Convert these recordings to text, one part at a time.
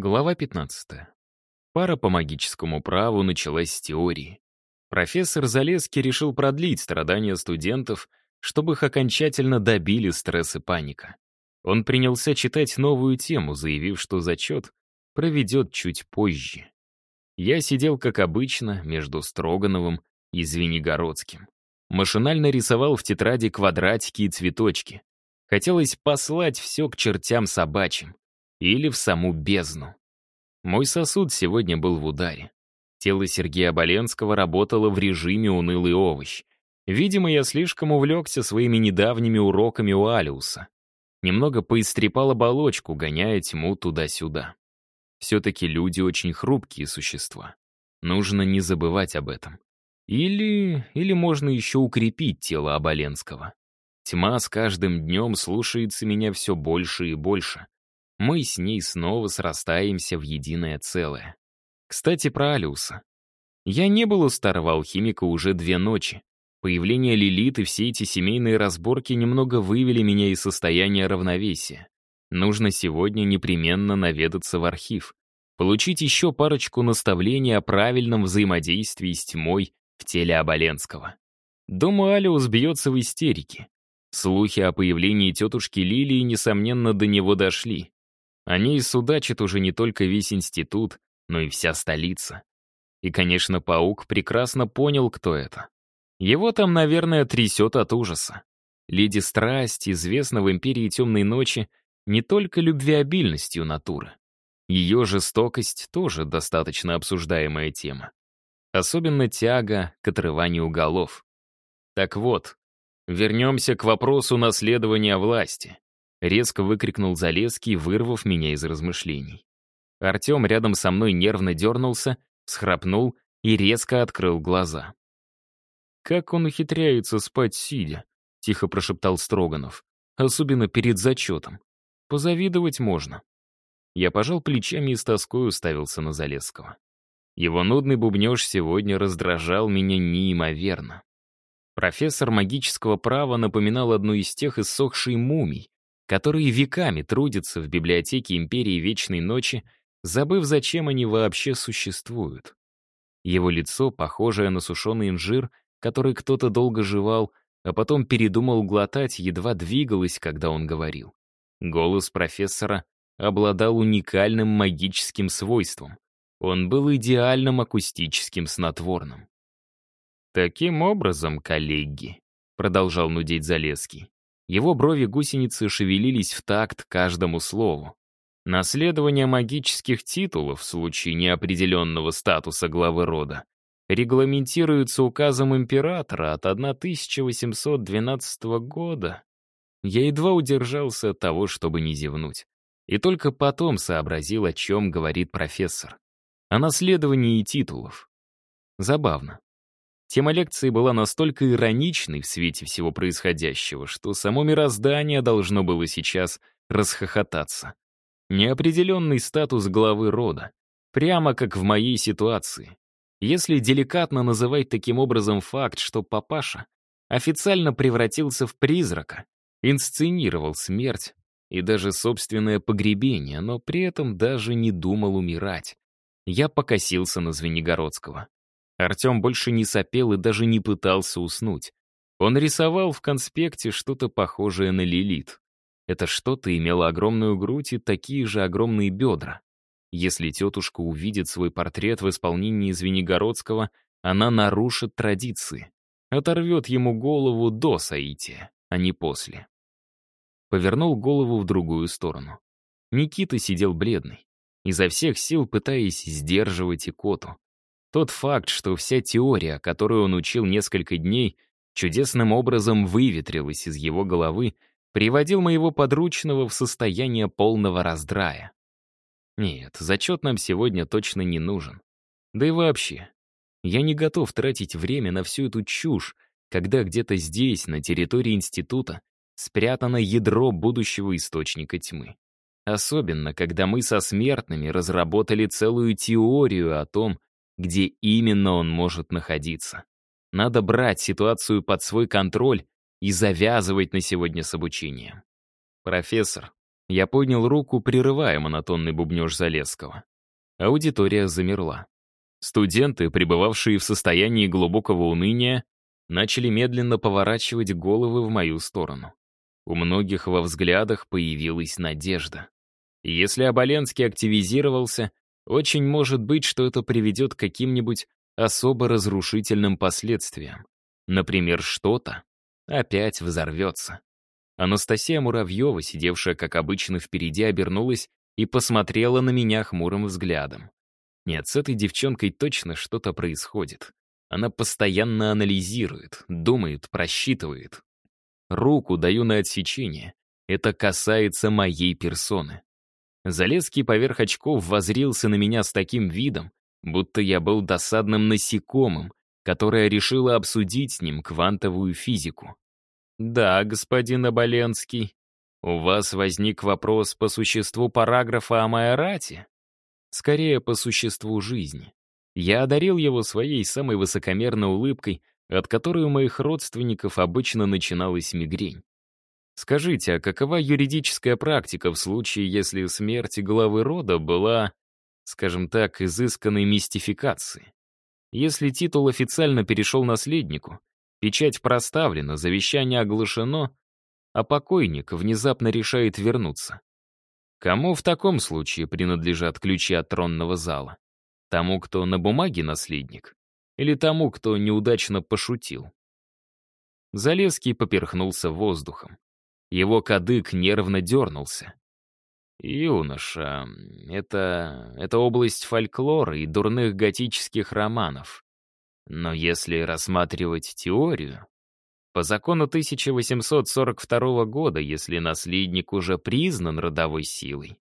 Глава 15. Пара по магическому праву началась с теории. Профессор Залески решил продлить страдания студентов, чтобы их окончательно добили стресс и паника. Он принялся читать новую тему, заявив, что зачет проведет чуть позже. Я сидел, как обычно, между Строгановым и Звенигородским. Машинально рисовал в тетради квадратики и цветочки. Хотелось послать все к чертям собачьим. Или в саму бездну. Мой сосуд сегодня был в ударе. Тело Сергея Боленского работало в режиме унылый овощ. Видимо, я слишком увлекся своими недавними уроками у Алиуса. Немного поистрепал оболочку, гоняя тьму туда-сюда. Все-таки люди очень хрупкие существа. Нужно не забывать об этом. Или... или можно еще укрепить тело Оболенского. Тьма с каждым днем слушается меня все больше и больше. Мы с ней снова срастаемся в единое целое. Кстати, про Алиуса. Я не был у старого алхимика уже две ночи. Появление Лилит и все эти семейные разборки немного вывели меня из состояния равновесия. Нужно сегодня непременно наведаться в архив, получить еще парочку наставлений о правильном взаимодействии с тьмой в теле Оболенского. Думаю, Алиус бьется в истерике. Слухи о появлении тетушки Лилии, несомненно, до него дошли. О ней судачит уже не только весь институт, но и вся столица. И, конечно, паук прекрасно понял, кто это. Его там, наверное, трясет от ужаса. Леди Страсть известна в Империи Темной Ночи не только любвеобильностью натуры. Ее жестокость тоже достаточно обсуждаемая тема. Особенно тяга к отрыванию голов. Так вот, вернемся к вопросу наследования власти. Резко выкрикнул Залеский, вырвав меня из размышлений. Артем рядом со мной нервно дернулся, схрапнул и резко открыл глаза. «Как он ухитряется спать сидя?» — тихо прошептал Строганов. «Особенно перед зачетом. Позавидовать можно». Я пожал плечами и с тоской уставился на Залесского. Его нудный бубнеж сегодня раздражал меня неимоверно. Профессор магического права напоминал одну из тех иссохшей мумий, которые веками трудятся в библиотеке Империи Вечной Ночи, забыв, зачем они вообще существуют. Его лицо, похожее на сушеный инжир, который кто-то долго жевал, а потом передумал глотать, едва двигалось, когда он говорил. Голос профессора обладал уникальным магическим свойством. Он был идеальным акустическим снотворным. «Таким образом, коллеги», — продолжал нудеть Залеский, его брови гусеницы шевелились в такт каждому слову. Наследование магических титулов в случае неопределенного статуса главы рода регламентируется указом императора от 1812 года. Я едва удержался от того, чтобы не зевнуть. И только потом сообразил, о чем говорит профессор. О наследовании титулов. Забавно. Тема лекции была настолько ироничной в свете всего происходящего, что само мироздание должно было сейчас расхохотаться. Неопределенный статус главы рода. Прямо как в моей ситуации. Если деликатно называть таким образом факт, что папаша официально превратился в призрака, инсценировал смерть и даже собственное погребение, но при этом даже не думал умирать. Я покосился на Звенигородского. Артем больше не сопел и даже не пытался уснуть. Он рисовал в конспекте что-то похожее на Лилит. Это что-то имело огромную грудь и такие же огромные бедра. Если тетушка увидит свой портрет в исполнении Звенигородского, она нарушит традиции. Оторвет ему голову до соития, а не после. Повернул голову в другую сторону. Никита сидел бледный, изо всех сил пытаясь сдерживать икоту. Тот факт, что вся теория, которую он учил несколько дней, чудесным образом выветрилась из его головы, приводил моего подручного в состояние полного раздрая. Нет, зачет нам сегодня точно не нужен. Да и вообще, я не готов тратить время на всю эту чушь, когда где-то здесь, на территории института, спрятано ядро будущего источника тьмы. Особенно, когда мы со смертными разработали целую теорию о том, где именно он может находиться. Надо брать ситуацию под свой контроль и завязывать на сегодня с обучением. «Профессор», Я поднял руку, прерывая монотонный бубнеж Залесского. Аудитория замерла. Студенты, пребывавшие в состоянии глубокого уныния, начали медленно поворачивать головы в мою сторону. У многих во взглядах появилась надежда. Если Оболенский активизировался, очень может быть, что это приведет к каким-нибудь особо разрушительным последствиям. Например, что-то опять взорвется. Анастасия Муравьева, сидевшая, как обычно, впереди, обернулась и посмотрела на меня хмурым взглядом. Нет, с этой девчонкой точно что-то происходит. Она постоянно анализирует, думает, просчитывает. Руку даю на отсечение. Это касается моей персоны. Залезкий поверх очков возрился на меня с таким видом, будто я был досадным насекомым, которое решило обсудить с ним квантовую физику. «Да, господин Оболенский, у вас возник вопрос по существу параграфа о Майорате?» «Скорее, по существу жизни. Я одарил его своей самой высокомерной улыбкой, от которой у моих родственников обычно начиналась мигрень. Скажите, а какова юридическая практика в случае, если смерть главы рода была, скажем так, изысканной мистификацией? Если титул официально перешел наследнику, Печать проставлена, завещание оглашено, а покойник внезапно решает вернуться. Кому в таком случае принадлежат ключи от тронного зала? Тому, кто на бумаге наследник? Или тому, кто неудачно пошутил? Залезский поперхнулся воздухом. Его кадык нервно дернулся. «Юноша, это... это область фольклора и дурных готических романов. Но если рассматривать теорию, по закону 1842 года, если наследник уже признан родовой силой,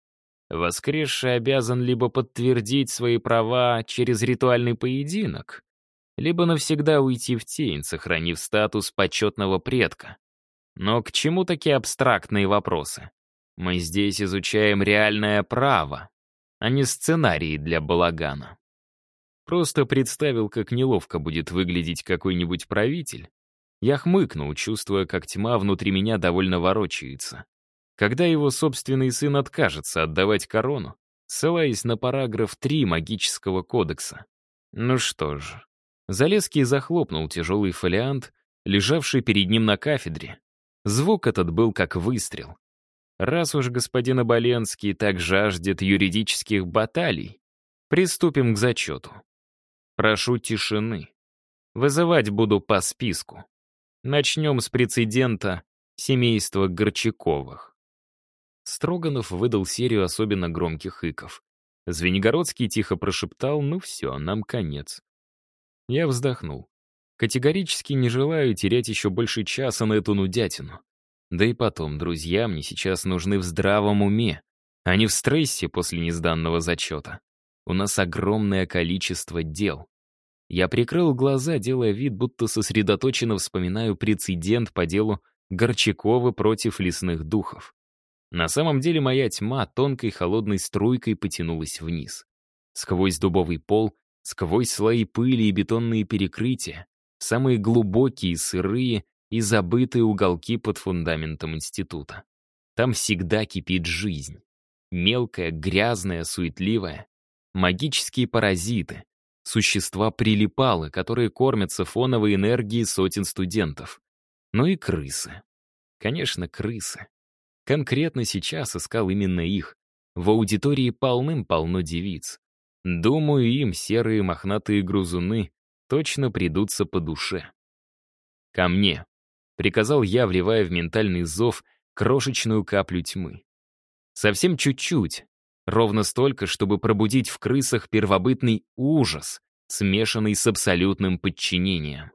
воскресший обязан либо подтвердить свои права через ритуальный поединок, либо навсегда уйти в тень, сохранив статус почетного предка. Но к чему такие абстрактные вопросы? Мы здесь изучаем реальное право, а не сценарии для балагана. Просто представил, как неловко будет выглядеть какой-нибудь правитель. Я хмыкнул, чувствуя, как тьма внутри меня довольно ворочается. Когда его собственный сын откажется отдавать корону, ссылаясь на параграф 3 магического кодекса. Ну что ж. Залезкий захлопнул тяжелый фолиант, лежавший перед ним на кафедре. Звук этот был как выстрел. Раз уж господин Оболенский так жаждет юридических баталий, приступим к зачету. Прошу тишины. Вызывать буду по списку. Начнем с прецедента семейства Горчаковых. Строганов выдал серию особенно громких иков. Звенигородский тихо прошептал «Ну все, нам конец». Я вздохнул. Категорически не желаю терять еще больше часа на эту нудятину. Да и потом, друзья мне сейчас нужны в здравом уме, а не в стрессе после незданного зачета. У нас огромное количество дел. Я прикрыл глаза, делая вид, будто сосредоточенно вспоминаю прецедент по делу Горчакова против лесных духов. На самом деле моя тьма тонкой холодной струйкой потянулась вниз. Сквозь дубовый пол, сквозь слои пыли и бетонные перекрытия, самые глубокие, сырые и забытые уголки под фундаментом института. Там всегда кипит жизнь. Мелкая, грязная, суетливая, магические паразиты, существа прилипалы, которые кормятся фоновой энергией сотен студентов. Ну и крысы. Конечно, крысы. Конкретно сейчас искал именно их. В аудитории полным-полно девиц. Думаю, им серые мохнатые грузуны точно придутся по душе. «Ко мне», — приказал я, вливая в ментальный зов крошечную каплю тьмы. Совсем чуть-чуть, Ровно столько, чтобы пробудить в крысах первобытный ужас, смешанный с абсолютным подчинением.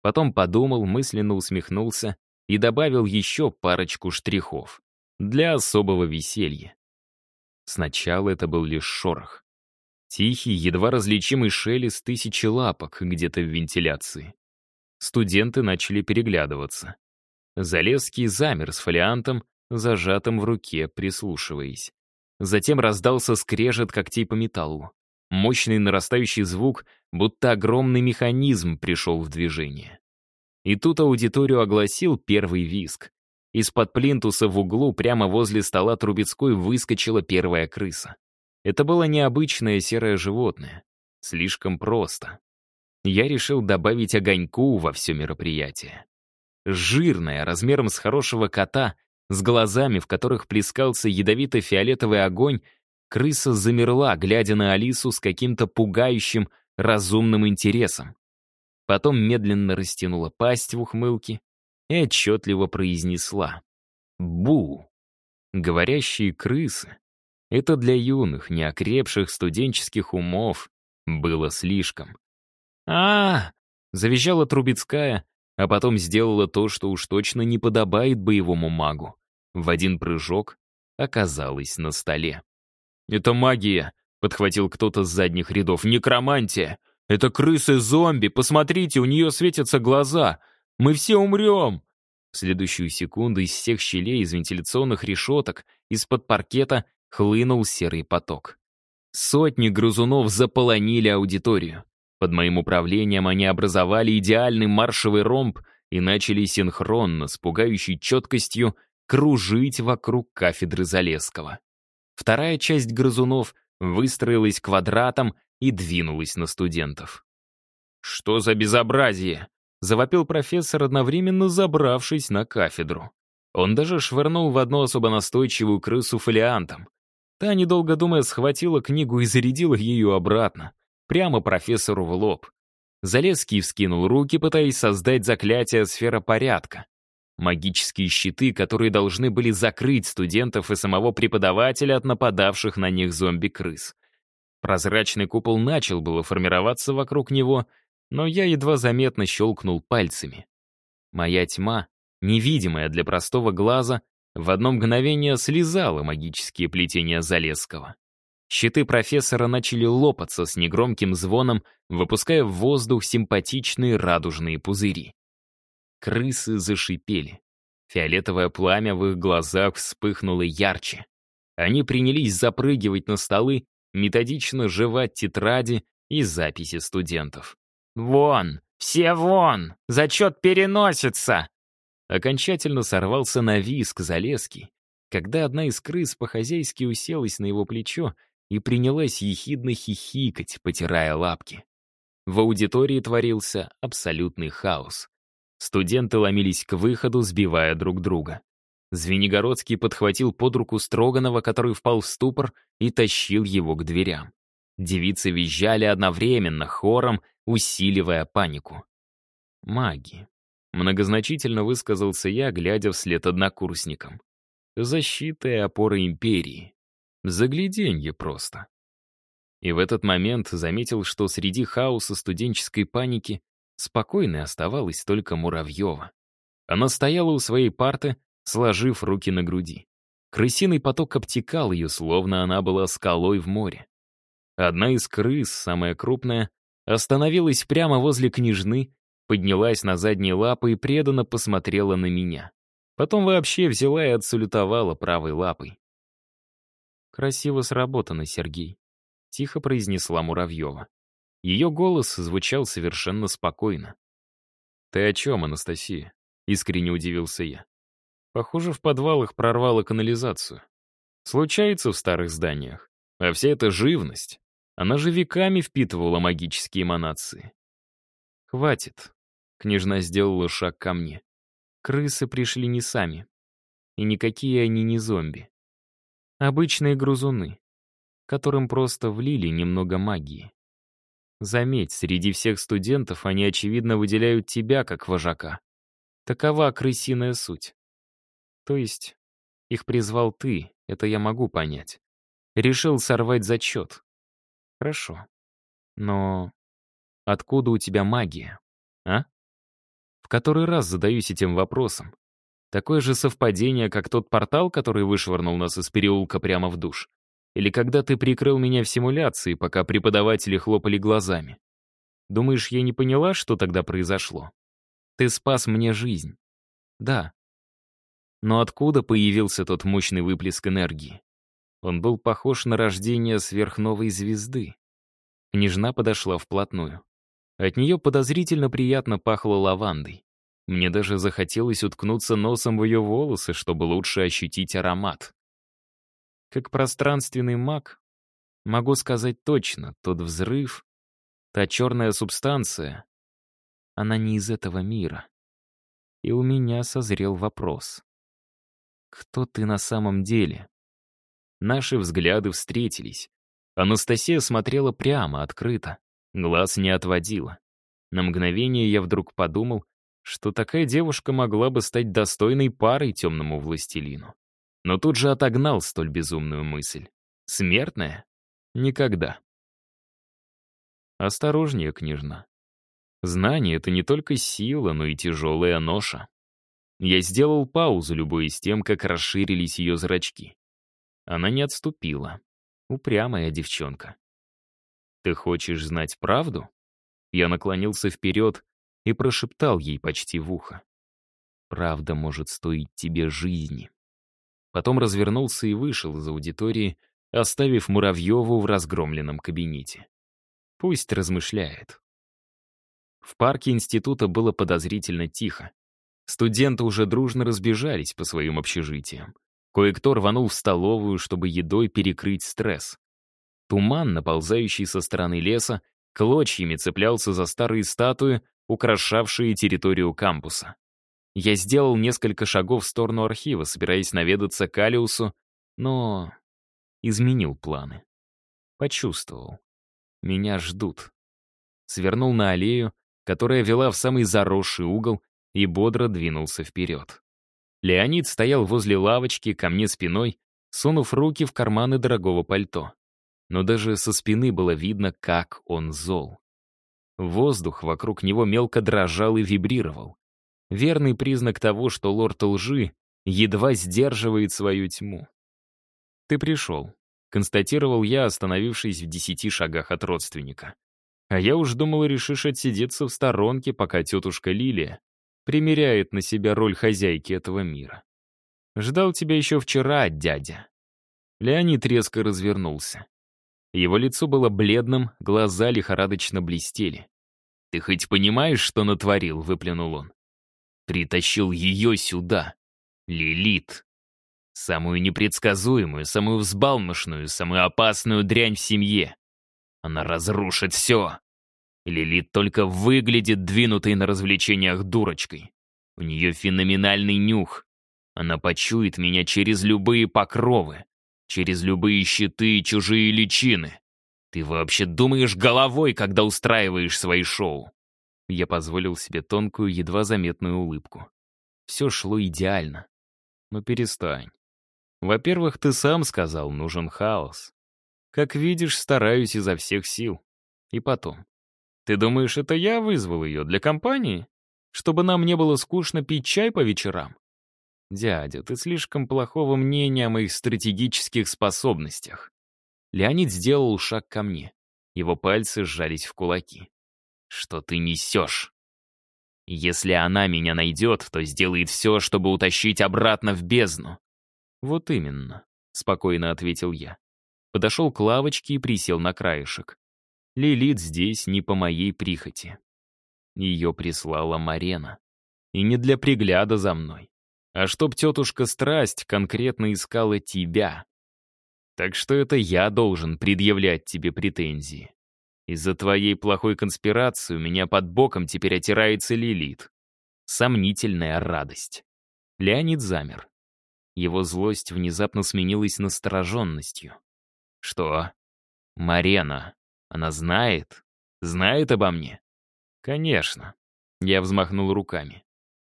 Потом подумал, мысленно усмехнулся и добавил еще парочку штрихов. Для особого веселья. Сначала это был лишь шорох. Тихий, едва различимый шелест тысячи лапок где-то в вентиляции. Студенты начали переглядываться. Залезский замер с фолиантом, зажатым в руке, прислушиваясь. Затем раздался скрежет когтей по металлу. Мощный нарастающий звук, будто огромный механизм пришел в движение. И тут аудиторию огласил первый виск. из-под плинтуса в углу прямо возле стола Трубецкой выскочила первая крыса. Это было необычное серое животное. Слишком просто. Я решил добавить огоньку во все мероприятие. Жирная, размером с хорошего кота, с глазами, в которых плескался ядовито-фиолетовый огонь, крыса замерла, глядя на Алису с каким-то пугающим, разумным интересом. Потом медленно растянула пасть в ухмылке и отчетливо произнесла «Бу!». Говорящие крысы — это для юных, неокрепших студенческих умов было слишком. а, -а, -а завизжала Трубецкая, а потом сделала то, что уж точно не подобает боевому магу. В один прыжок оказалась на столе. «Это магия», — подхватил кто-то с задних рядов. «Некромантия! Это крысы-зомби! Посмотрите, у нее светятся глаза! Мы все умрем!» В следующую секунду из всех щелей, из вентиляционных решеток, из-под паркета хлынул серый поток. Сотни грызунов заполонили аудиторию. Под моим управлением они образовали идеальный маршевый ромб и начали синхронно, с пугающей четкостью, кружить вокруг кафедры Залесского. Вторая часть грызунов выстроилась квадратом и двинулась на студентов. «Что за безобразие?» — завопил профессор, одновременно забравшись на кафедру. Он даже швырнул в одну особо настойчивую крысу фолиантом. Та, недолго думая, схватила книгу и зарядила ее обратно, прямо профессору в лоб. Залезский вскинул руки, пытаясь создать заклятие сфера порядка. Магические щиты, которые должны были закрыть студентов и самого преподавателя от нападавших на них зомби-крыс. Прозрачный купол начал было формироваться вокруг него, но я едва заметно щелкнул пальцами. Моя тьма, невидимая для простого глаза, в одно мгновение слезала магические плетения Залесского. Щиты профессора начали лопаться с негромким звоном, выпуская в воздух симпатичные радужные пузыри. Крысы зашипели. Фиолетовое пламя в их глазах вспыхнуло ярче. Они принялись запрыгивать на столы, методично жевать тетради и записи студентов. «Вон! Все вон! Зачет переносится!» Окончательно сорвался на виск Залеский, когда одна из крыс по-хозяйски уселась на его плечо и принялась ехидно хихикать, потирая лапки. В аудитории творился абсолютный хаос. Студенты ломились к выходу, сбивая друг друга. Звенигородский подхватил под руку Строганова, который впал в ступор, и тащил его к дверям. Девицы визжали одновременно, хором, усиливая панику. «Маги», — многозначительно высказался я, глядя вслед однокурсникам. «Защита и опора империи. Загляденье просто». И в этот момент заметил, что среди хаоса студенческой паники Спокойной оставалась только Муравьева. Она стояла у своей парты, сложив руки на груди. Крысиный поток обтекал ее, словно она была скалой в море. Одна из крыс, самая крупная, остановилась прямо возле княжны, поднялась на задние лапы и преданно посмотрела на меня. Потом вообще взяла и отсалютовала правой лапой. «Красиво сработано, Сергей», — тихо произнесла Муравьева. Ее голос звучал совершенно спокойно. «Ты о чем, Анастасия?» — искренне удивился я. Похоже, в подвалах прорвало канализацию. Случается в старых зданиях. А вся эта живность, она же веками впитывала магические эманации. «Хватит», — княжна сделала шаг ко мне. «Крысы пришли не сами. И никакие они не зомби. Обычные грузуны, которым просто влили немного магии. Заметь, среди всех студентов они, очевидно, выделяют тебя как вожака. Такова крысиная суть. То есть, их призвал ты, это я могу понять. Решил сорвать зачет. Хорошо. Но откуда у тебя магия, а? В который раз задаюсь этим вопросом. Такое же совпадение, как тот портал, который вышвырнул нас из переулка прямо в душ. Или когда ты прикрыл меня в симуляции, пока преподаватели хлопали глазами. Думаешь, я не поняла, что тогда произошло? Ты спас мне жизнь. Да. Но откуда появился тот мощный выплеск энергии? Он был похож на рождение сверхновой звезды. Княжна подошла вплотную. От нее подозрительно приятно пахло лавандой. Мне даже захотелось уткнуться носом в ее волосы, чтобы лучше ощутить аромат. Как пространственный маг, могу сказать точно, тот взрыв, та черная субстанция, она не из этого мира. И у меня созрел вопрос. Кто ты на самом деле? Наши взгляды встретились. Анастасия смотрела прямо, открыто. Глаз не отводила. На мгновение я вдруг подумал, что такая девушка могла бы стать достойной парой темному властелину. Но тут же отогнал столь безумную мысль. Смертная? Никогда. Осторожнее, княжна. Знание — это не только сила, но и тяжелая ноша. Я сделал паузу, любуясь тем, как расширились ее зрачки. Она не отступила. Упрямая девчонка. «Ты хочешь знать правду?» Я наклонился вперед и прошептал ей почти в ухо. «Правда может стоить тебе жизни». Потом развернулся и вышел из аудитории, оставив Муравьеву в разгромленном кабинете. Пусть размышляет. В парке института было подозрительно тихо. Студенты уже дружно разбежались по своим общежитиям. Кое-кто рванул в столовую, чтобы едой перекрыть стресс. Туман, наползающий со стороны леса, клочьями цеплялся за старые статуи, украшавшие территорию кампуса. Я сделал несколько шагов в сторону архива, собираясь наведаться к Алиусу, но изменил планы. Почувствовал. Меня ждут. Свернул на аллею, которая вела в самый заросший угол, и бодро двинулся вперед. Леонид стоял возле лавочки, ко мне спиной, сунув руки в карманы дорогого пальто. Но даже со спины было видно, как он зол. Воздух вокруг него мелко дрожал и вибрировал. Верный признак того, что лорд лжи едва сдерживает свою тьму. «Ты пришел», — констатировал я, остановившись в десяти шагах от родственника. «А я уж думал, решишь отсидеться в сторонке, пока тетушка Лилия примеряет на себя роль хозяйки этого мира. Ждал тебя еще вчера, дядя». Леонид резко развернулся. Его лицо было бледным, глаза лихорадочно блестели. «Ты хоть понимаешь, что натворил?» — выплюнул он. «Притащил ее сюда. Лилит. Самую непредсказуемую, самую взбалмошную, самую опасную дрянь в семье. Она разрушит все. Лилит только выглядит двинутой на развлечениях дурочкой. У нее феноменальный нюх. Она почует меня через любые покровы, через любые щиты и чужие личины. Ты вообще думаешь головой, когда устраиваешь свои шоу?» Я позволил себе тонкую, едва заметную улыбку. Все шло идеально. Но перестань. Во-первых, ты сам сказал, нужен хаос. Как видишь, стараюсь изо всех сил. И потом. Ты думаешь, это я вызвал ее для компании? Чтобы нам не было скучно пить чай по вечерам? «Дядя, ты слишком плохого мнения о моих стратегических способностях». Леонид сделал шаг ко мне. Его пальцы сжались в кулаки. «Что ты несешь? Если она меня найдет, то сделает все, чтобы утащить обратно в бездну». «Вот именно», — спокойно ответил я. Подошел к лавочке и присел на краешек. Лилит здесь не по моей прихоти. Ее прислала Марена. И не для пригляда за мной а чтоб тетушка Страсть конкретно искала тебя. Так что это я должен предъявлять тебе претензии. Из-за твоей плохой конспирации у меня под боком теперь отирается Лилит. Сомнительная радость. Леонид замер. Его злость внезапно сменилась настороженностью. Что? Марена. Она знает? Знает обо мне? Конечно. Я взмахнул руками.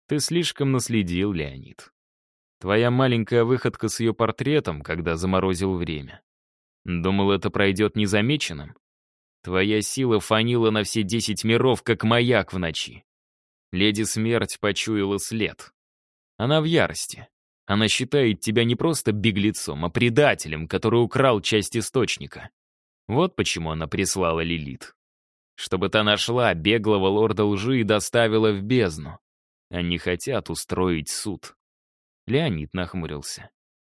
Ты слишком наследил, Леонид. Твоя маленькая выходка с ее портретом, когда заморозил время. Думал, это пройдет незамеченным? Твоя сила фанила на все десять миров, как маяк в ночи. Леди Смерть почуяла след. Она в ярости. Она считает тебя не просто беглецом, а предателем, который украл часть источника. Вот почему она прислала Лилит. Чтобы та нашла беглого лорда лжи и доставила в бездну. Они хотят устроить суд. Леонид нахмурился.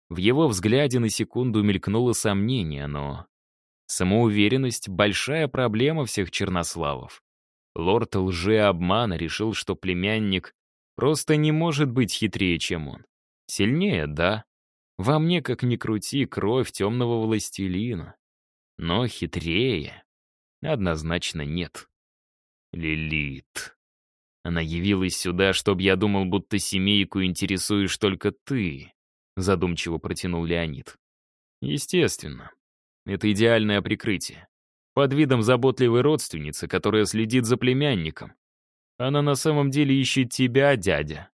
В его взгляде на секунду мелькнуло сомнение, но... Самоуверенность — большая проблема всех чернославов. Лорд лжи обмана решил, что племянник Просто не может быть хитрее, чем он. Сильнее, да. Во мне, как ни крути, кровь темного властелина. Но хитрее однозначно нет. Лилит. Она явилась сюда, чтобы я думал, будто семейку интересуешь только ты, задумчиво протянул Леонид. Естественно. Это идеальное прикрытие. Под видом заботливой родственницы, которая следит за племянником. Она на самом деле ищет тебя, дядя.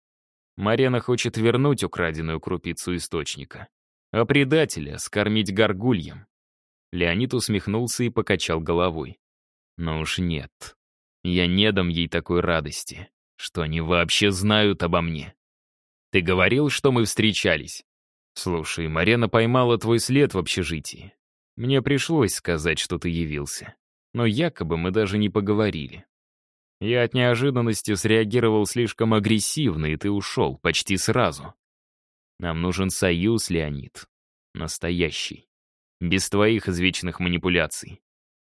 Марена хочет вернуть украденную крупицу источника, а предателя скормить горгульем. Леонид усмехнулся и покачал головой. Но уж нет. Я не дам ей такой радости, что они вообще знают обо мне. Ты говорил, что мы встречались? Слушай, Марена поймала твой след в общежитии. Мне пришлось сказать, что ты явился. Но якобы мы даже не поговорили. Я от неожиданности среагировал слишком агрессивно, и ты ушел почти сразу. Нам нужен союз, Леонид. Настоящий. Без твоих извечных манипуляций.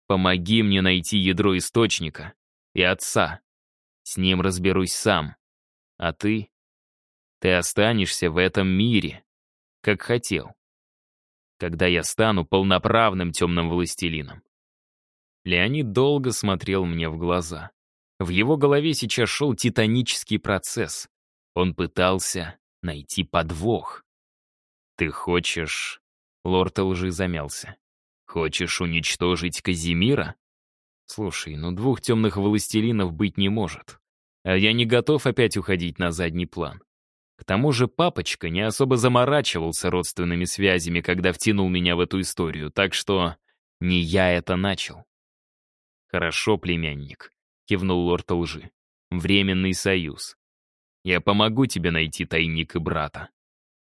Помоги мне найти ядро источника и отца. С ним разберусь сам. А ты? Ты останешься в этом мире, как хотел. Когда я стану полноправным темным властелином. Леонид долго смотрел мне в глаза. В его голове сейчас шел титанический процесс. Он пытался найти подвох. «Ты хочешь...» Лорд лжи замялся. «Хочешь уничтожить Казимира?» «Слушай, ну двух темных властелинов быть не может. А я не готов опять уходить на задний план. К тому же папочка не особо заморачивался родственными связями, когда втянул меня в эту историю, так что не я это начал». «Хорошо, племянник. — кивнул лорд лжи. «Временный союз. Я помогу тебе найти тайник и брата.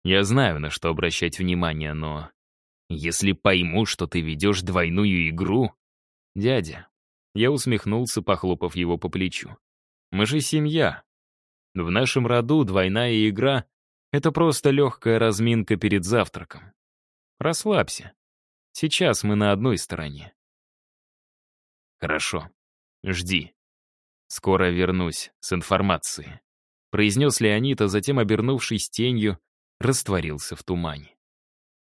Я знаю, на что обращать внимание, но... Если пойму, что ты ведешь двойную игру... Дядя...» Я усмехнулся, похлопав его по плечу. «Мы же семья. В нашем роду двойная игра — это просто легкая разминка перед завтраком. Расслабься. Сейчас мы на одной стороне». «Хорошо. Жди», «Скоро вернусь с информацией», — произнес Леонид, а затем, обернувшись тенью, растворился в тумане.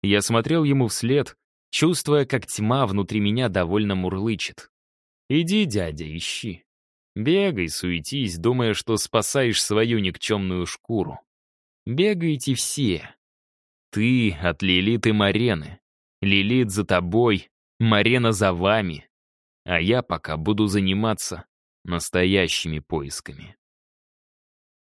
Я смотрел ему вслед, чувствуя, как тьма внутри меня довольно мурлычет. «Иди, дядя, ищи. Бегай, суетись, думая, что спасаешь свою никчемную шкуру. Бегайте все. Ты от Лилит и Марены. Лилит за тобой, Марена за вами. А я пока буду заниматься настоящими поисками.